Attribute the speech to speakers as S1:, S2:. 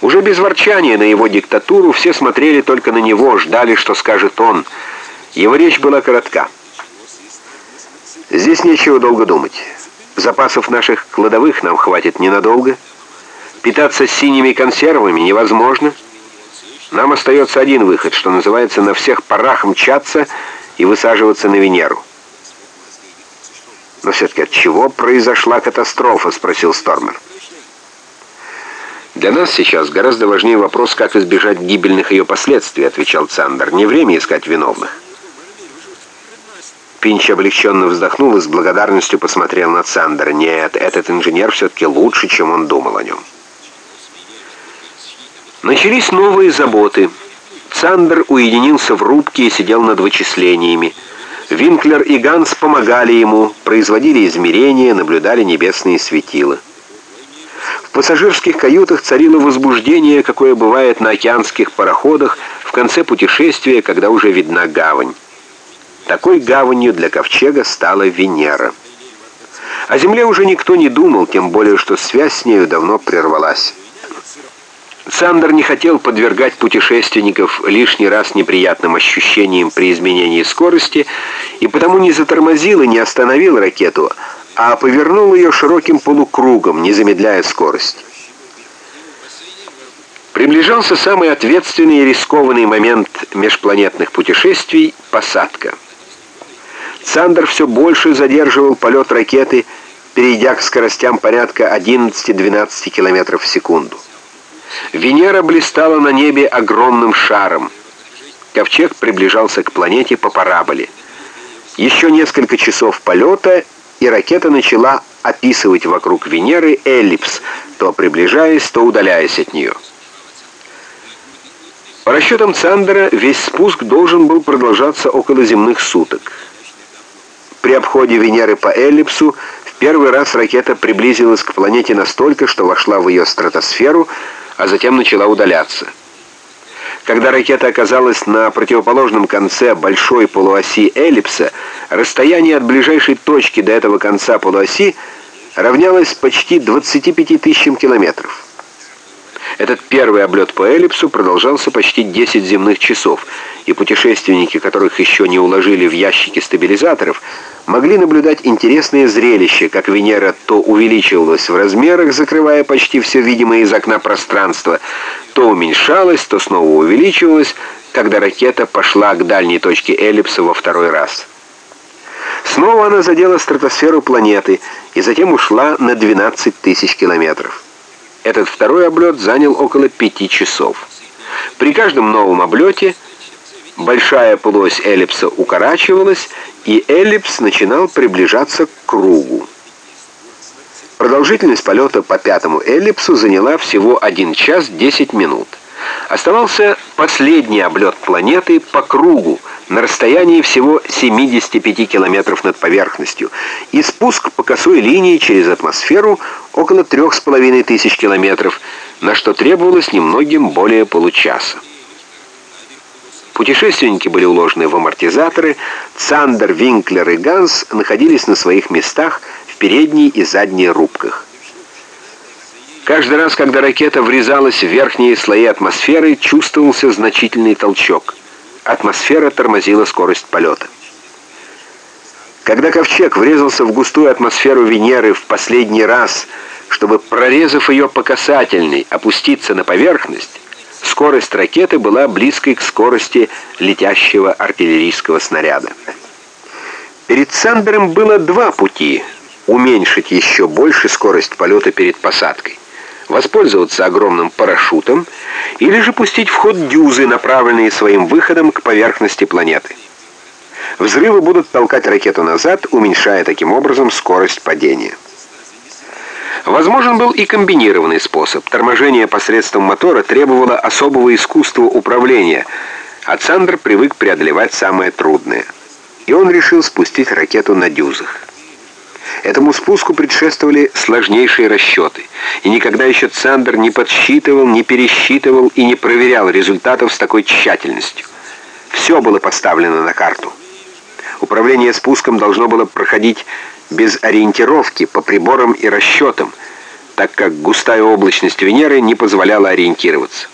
S1: Уже без ворчания на его диктатуру все смотрели только на него, ждали, что скажет он. Его речь была коротка. Здесь нечего долго думать. Запасов наших кладовых нам хватит ненадолго. Питаться синими консервами невозможно. Нам остается один выход, что называется, на всех парах мчаться и высаживаться на Венеру. «Но все-таки от чего произошла катастрофа?» — спросил Стормер. «Для нас сейчас гораздо важнее вопрос, как избежать гибельных ее последствий», — отвечал Цандер. «Не время искать виновных». Пинч облегченно вздохнул и с благодарностью посмотрел на Цандера. «Нет, этот инженер все-таки лучше, чем он думал о нем». Начались новые заботы. Цандер уединился в рубке и сидел над вычислениями. Винклер и Ганс помогали ему, производили измерения, наблюдали небесные светила. В пассажирских каютах царило возбуждение, какое бывает на океанских пароходах в конце путешествия, когда уже видна гавань. Такой гаванью для ковчега стала Венера. О Земле уже никто не думал, тем более, что связь с нею давно прервалась. Сандер не хотел подвергать путешественников лишний раз неприятным ощущениям при изменении скорости и потому не затормозил и не остановил ракету, а повернул ее широким полукругом, не замедляя скорость. Приближался самый ответственный и рискованный момент межпланетных путешествий — посадка. Сандер все больше задерживал полет ракеты, перейдя к скоростям порядка 11-12 км в секунду. Венера блистала на небе огромным шаром. Ковчег приближался к планете по параболе. Еще несколько часов полета, и ракета начала описывать вокруг Венеры эллипс, то приближаясь, то удаляясь от нее. По расчетам Цандера, весь спуск должен был продолжаться около земных суток. При обходе Венеры по эллипсу в первый раз ракета приблизилась к планете настолько, что вошла в ее стратосферу, а затем начала удаляться. Когда ракета оказалась на противоположном конце большой полуоси эллипса, расстояние от ближайшей точки до этого конца полуоси равнялось почти 25 тысячам километров. Этот первый облет по эллипсу продолжался почти 10 земных часов, и путешественники, которых еще не уложили в ящики стабилизаторов, могли наблюдать интересное зрелище, как Венера то увеличивалась в размерах, закрывая почти все видимое из окна пространство, то уменьшалась, то снова увеличивалась, когда ракета пошла к дальней точке эллипса во второй раз. Снова она задела стратосферу планеты и затем ушла на 12 тысяч километров. Этот второй облет занял около пяти часов. При каждом новом облете большая полуось эллипса укорачивалась, и эллипс начинал приближаться к кругу. Продолжительность полета по пятому эллипсу заняла всего 1 час 10 минут. Оставался последний облет планеты по кругу на расстоянии всего 75 километров над поверхностью и спуск по косой линии через атмосферу около 3,5 тысяч километров, на что требовалось немногим более получаса. Путешественники были уложены в амортизаторы, Цандер, Винклер и Ганс находились на своих местах в передней и задней рубках. Каждый раз, когда ракета врезалась в верхние слои атмосферы, чувствовался значительный толчок. Атмосфера тормозила скорость полета. Когда ковчег врезался в густую атмосферу Венеры в последний раз, чтобы, прорезав ее по касательной, опуститься на поверхность, скорость ракеты была близкой к скорости летящего артиллерийского снаряда. Перед Сандером было два пути — уменьшить еще больше скорость полета перед посадкой воспользоваться огромным парашютом или же пустить в ход дюзы, направленные своим выходом к поверхности планеты. Взрывы будут толкать ракету назад, уменьшая таким образом скорость падения. Возможен был и комбинированный способ. Торможение посредством мотора требовало особого искусства управления, а Цандер привык преодолевать самое трудное. И он решил спустить ракету на дюзах. Этому спуску предшествовали сложнейшие расчеты, и никогда еще Цандер не подсчитывал, не пересчитывал и не проверял результатов с такой тщательностью. Все было поставлено на карту. Управление спуском должно было проходить без ориентировки, по приборам и расчетам, так как густая облачность Венеры не позволяла ориентироваться.